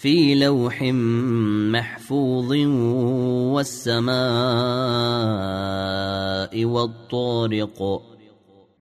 في لوح محفوظ والسماء والطارق